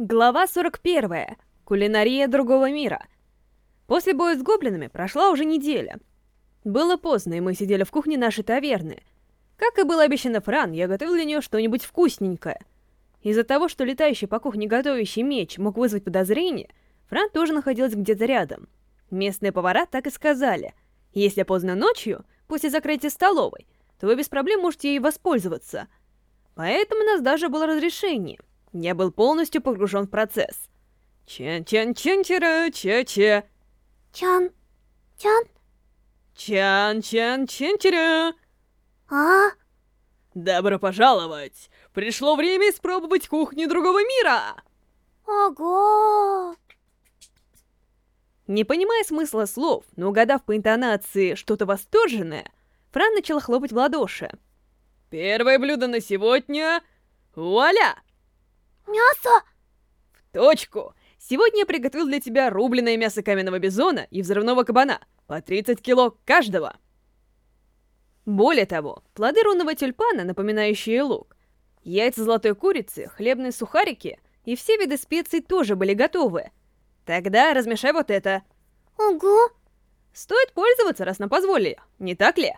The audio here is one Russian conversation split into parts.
Глава 41. Кулинария другого мира. После боя с гоблинами прошла уже неделя. Было поздно, и мы сидели в кухне нашей таверны. Как и было обещано Фран, я готовил для нее что-нибудь вкусненькое. Из-за того, что летающий по кухне готовящий меч мог вызвать подозрение, Фран тоже находилась где-то рядом. Местные повара так и сказали. Если поздно ночью, после закрытия столовой, то вы без проблем можете ей воспользоваться. Поэтому у нас даже было разрешение. Я был полностью погружен в процесс. Чан-чан-чан-чара-ча-ча. Чан... Чан... Чан-чан-чан-чара. А? Добро пожаловать! Пришло время испробовать кухню другого мира! Ого! Не понимая смысла слов, но угадав по интонации что-то восторженное, Фран начала хлопать в ладоши. Первое блюдо на сегодня... Вуаля! Мясо? В точку! Сегодня я приготовил для тебя рубленое мясо каменного бизона и взрывного кабана. По 30 кило каждого. Более того, плоды рунного тюльпана, напоминающие лук, яйца золотой курицы, хлебные сухарики и все виды специй тоже были готовы. Тогда размешай вот это. Ого! Стоит пользоваться, раз нам позволили, не так ли?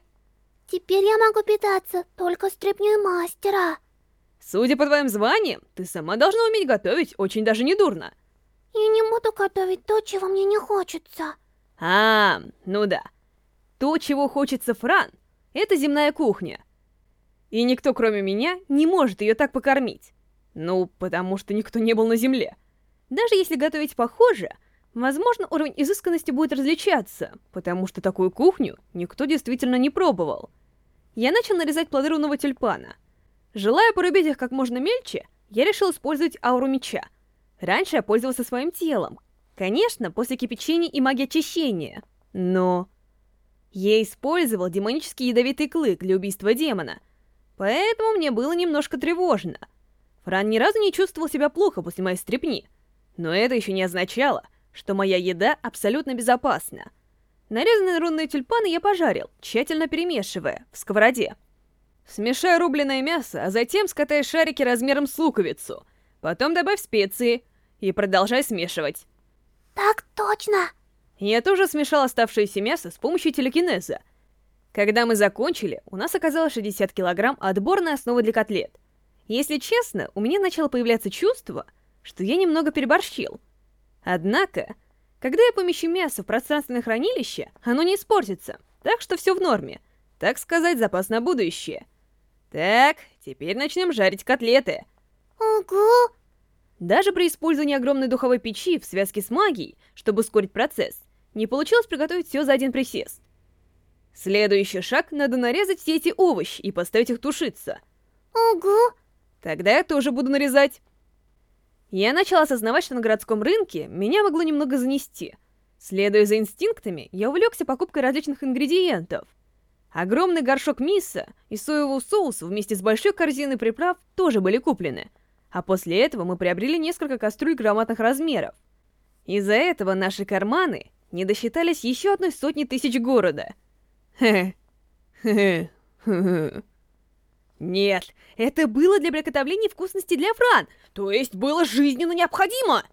Теперь я могу питаться только стряпнёй мастера. Судя по твоим званиям, ты сама должна уметь готовить очень даже недурно. Я не буду готовить то, чего мне не хочется. А, ну да. То, чего хочется Фран, это земная кухня. И никто, кроме меня, не может ее так покормить. Ну, потому что никто не был на земле. Даже если готовить похоже, возможно, уровень изысканности будет различаться, потому что такую кухню никто действительно не пробовал. Я начал нарезать плоды рунного тюльпана — Желая порубить их как можно мельче, я решил использовать ауру меча. Раньше я пользовался своим телом. Конечно, после кипячения и магии очищения. Но... Я использовал демонический ядовитый клык для убийства демона. Поэтому мне было немножко тревожно. Фран ни разу не чувствовал себя плохо после моей стрепни. Но это еще не означало, что моя еда абсолютно безопасна. Нарезанные рунные тюльпаны я пожарил, тщательно перемешивая, в сковороде. Смешай рубленое мясо, а затем скатай шарики размером с луковицу. Потом добавь специи и продолжай смешивать. Так точно. Я тоже смешал оставшееся мясо с помощью телекинеза. Когда мы закончили, у нас оказалось 60 килограмм отборной основы для котлет. Если честно, у меня начало появляться чувство, что я немного переборщил. Однако, когда я помещу мясо в пространственное хранилище, оно не испортится, так что все в норме. Так сказать, запас на будущее. Так, теперь начнем жарить котлеты. Ого! Даже при использовании огромной духовой печи в связке с магией, чтобы ускорить процесс, не получилось приготовить все за один присест. Следующий шаг — надо нарезать все эти овощи и поставить их тушиться. Ого! Тогда я тоже буду нарезать. Я начала осознавать, что на городском рынке меня могло немного занести. Следуя за инстинктами, я увлекся покупкой различных ингредиентов — Огромный горшок мисса и соевого соуса вместе с большой корзиной приправ тоже были куплены. А после этого мы приобрели несколько кастрюль громадных размеров. Из-за этого наши карманы не досчитались еще одной сотни тысяч города. Нет, это было для приготовления вкусности для Фран, то есть было жизненно необходимо.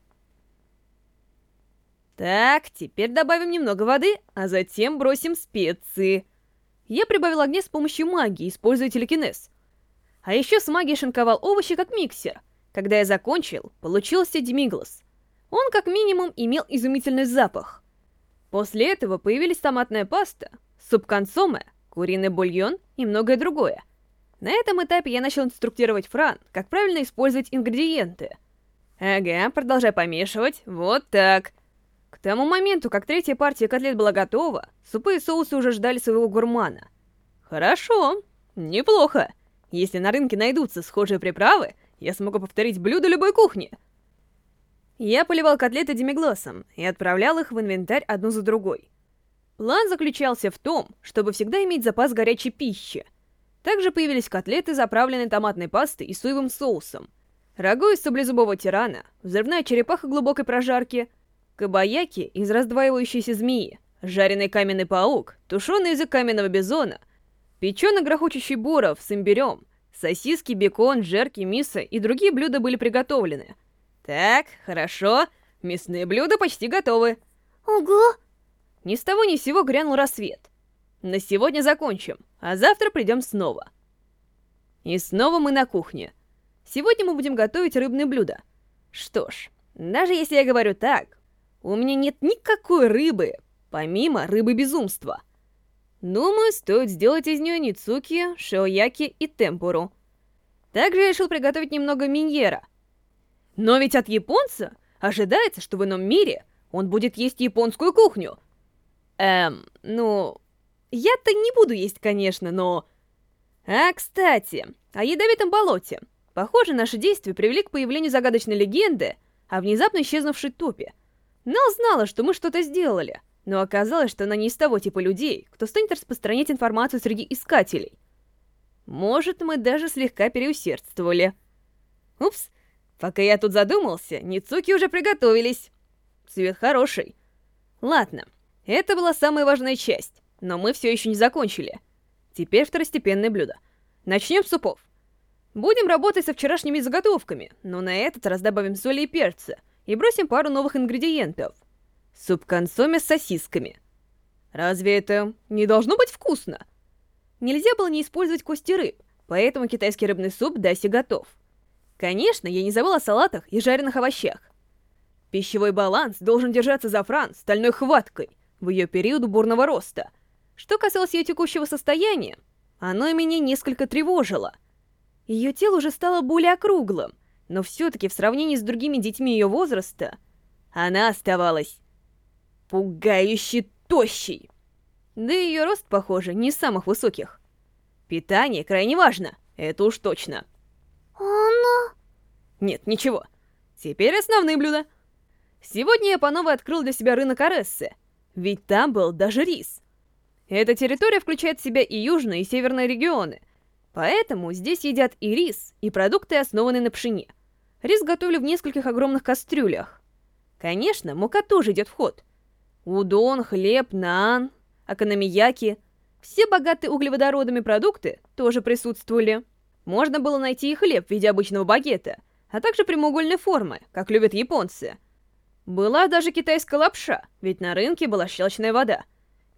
Так, теперь добавим немного воды, а затем бросим специи. Я прибавил огня с помощью магии, используя телекинез. А еще с магией шинковал овощи как миксер. Когда я закончил, получился демиглас. Он как минимум имел изумительный запах. После этого появились томатная паста, суп-консоме, куриный бульон и многое другое. На этом этапе я начал инструктировать Фран, как правильно использовать ингредиенты. Ага, продолжай помешивать, вот так. К тому моменту, как третья партия котлет была готова, супы и соусы уже ждали своего гурмана. Хорошо, неплохо. Если на рынке найдутся схожие приправы, я смогу повторить блюдо любой кухни. Я поливал котлеты демигласом и отправлял их в инвентарь одну за другой. План заключался в том, чтобы всегда иметь запас горячей пищи. Также появились котлеты, заправленные томатной пастой и соевым соусом, рагу из саблезубого тирана, взрывная черепаха глубокой прожарки, Кабаяки из раздваивающейся змеи, жареный каменный паук, тушеный язык каменного бизона, печеный грохочущий боров с имбирем, сосиски, бекон, жерки, мисо и другие блюда были приготовлены. Так, хорошо. Мясные блюда почти готовы. Ого! Ни с того ни с сего грянул рассвет. На сегодня закончим, а завтра придем снова. И снова мы на кухне. Сегодня мы будем готовить рыбные блюда. Что ж, даже если я говорю так, у меня нет никакой рыбы, помимо рыбы безумства. Думаю, стоит сделать из нее ницуки, шиояки и темпуру. Также я решил приготовить немного миньера. Но ведь от японца ожидается, что в ином мире он будет есть японскую кухню. Эм, ну... Я-то не буду есть, конечно, но... А, кстати, о ядовитом болоте. Похоже, наши действия привели к появлению загадочной легенды о внезапно исчезнувшей топе. Нелл знала, что мы что-то сделали, но оказалось, что она не из того типа людей, кто станет распространять информацию среди искателей. Может, мы даже слегка переусердствовали. Упс, пока я тут задумался, Ницуки уже приготовились. Цвет хороший. Ладно, это была самая важная часть, но мы все еще не закончили. Теперь второстепенное блюдо. Начнем с супов. Будем работать со вчерашними заготовками, но на этот раз добавим соли и перца и бросим пару новых ингредиентов. Суп-консоме с сосисками. Разве это не должно быть вкусно? Нельзя было не использовать кости рыб, поэтому китайский рыбный суп Даси готов. Конечно, я не забыла о салатах и жареных овощах. Пищевой баланс должен держаться за Фран стальной хваткой в ее период бурного роста. Что касалось ее текущего состояния, оно меня несколько тревожило — ее тело уже стало более округлым, но все-таки в сравнении с другими детьми ее возраста, она оставалась пугающе тощей. Да и ее рост, похоже, не из самых высоких. Питание крайне важно, это уж точно. Она... Нет, ничего. Теперь основные блюда. Сегодня я по новой открыл для себя рынок Арессы, ведь там был даже рис. Эта территория включает в себя и южные, и северные регионы, Поэтому здесь едят и рис, и продукты, основанные на пшене. Рис готовлю в нескольких огромных кастрюлях. Конечно, мука тоже идет в ход. Удон, хлеб, наан, акономияки. Все богатые углеводородами продукты тоже присутствовали. Можно было найти и хлеб в виде обычного багета, а также прямоугольной формы, как любят японцы. Была даже китайская лапша, ведь на рынке была щелочная вода.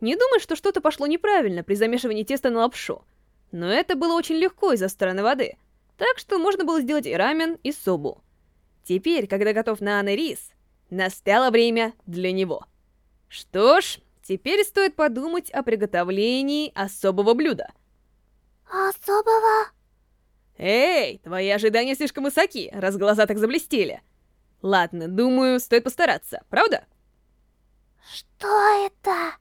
Не думай, что что-то пошло неправильно при замешивании теста на лапшу — но это было очень легко из-за стороны воды, так что можно было сделать и рамен, и собу. Теперь, когда готов на рис, настало время для него. Что ж, теперь стоит подумать о приготовлении особого блюда. Особого? Эй, твои ожидания слишком высоки, раз глаза так заблестели. Ладно, думаю, стоит постараться, правда? Что это?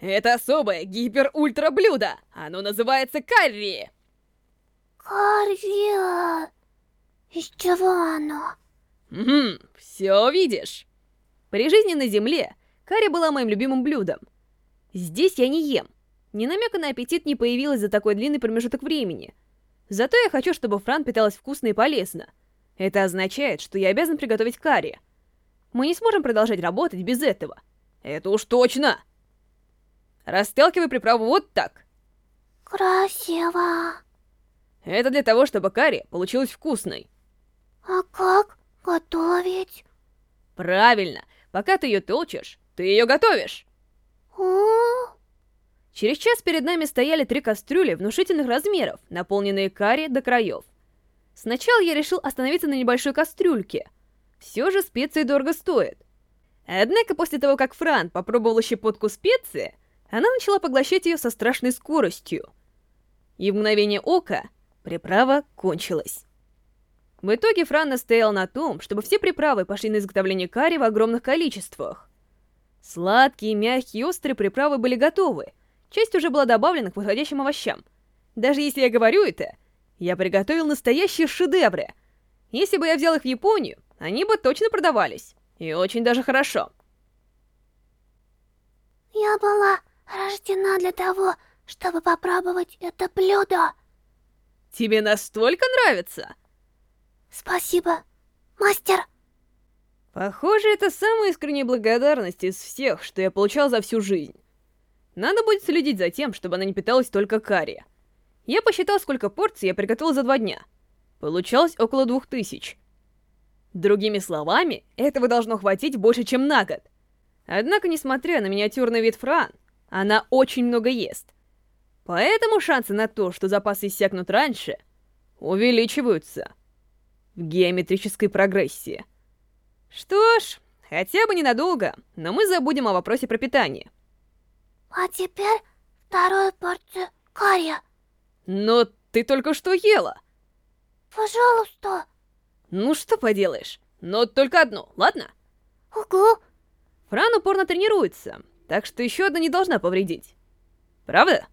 Это особое гипер-ультра блюдо. Оно называется карри. Карри. Из чего оно? Угу, все видишь. При жизни на Земле карри была моим любимым блюдом. Здесь я не ем. Ни намека на аппетит не появилось за такой длинный промежуток времени. Зато я хочу, чтобы Фран питалась вкусно и полезно. Это означает, что я обязан приготовить карри. Мы не сможем продолжать работать без этого. Это уж точно! Расталкивай приправу вот так. Красиво. Это для того, чтобы карри получилась вкусной. А как готовить? Правильно. Пока ты ее толчешь, ты ее готовишь. О? Через час перед нами стояли три кастрюли внушительных размеров, наполненные карри до краев. Сначала я решил остановиться на небольшой кастрюльке. Все же специи дорого стоят. Однако после того, как Фран попробовал щепотку специи, она начала поглощать ее со страшной скоростью. И в мгновение ока приправа кончилась. В итоге Фран настоял на том, чтобы все приправы пошли на изготовление карри в огромных количествах. Сладкие, мягкие острые приправы были готовы. Часть уже была добавлена к подходящим овощам. Даже если я говорю это, я приготовил настоящие шедевры. Если бы я взял их в Японию, они бы точно продавались. И очень даже хорошо. Я была рождена для того, чтобы попробовать это блюдо. Тебе настолько нравится? Спасибо, мастер. Похоже, это самая искренняя благодарность из всех, что я получал за всю жизнь. Надо будет следить за тем, чтобы она не питалась только карри. Я посчитал, сколько порций я приготовил за два дня. Получалось около двух тысяч. Другими словами, этого должно хватить больше, чем на год. Однако, несмотря на миниатюрный вид Фран, она очень много ест. Поэтому шансы на то, что запасы иссякнут раньше, увеличиваются в геометрической прогрессии. Что ж, хотя бы ненадолго, но мы забудем о вопросе про питание. А теперь вторую порцию карри. Но ты только что ела. Пожалуйста. Ну что поделаешь, но только одну, ладно? Угу. Фран упорно тренируется, так что еще одна не должна повредить. Правда?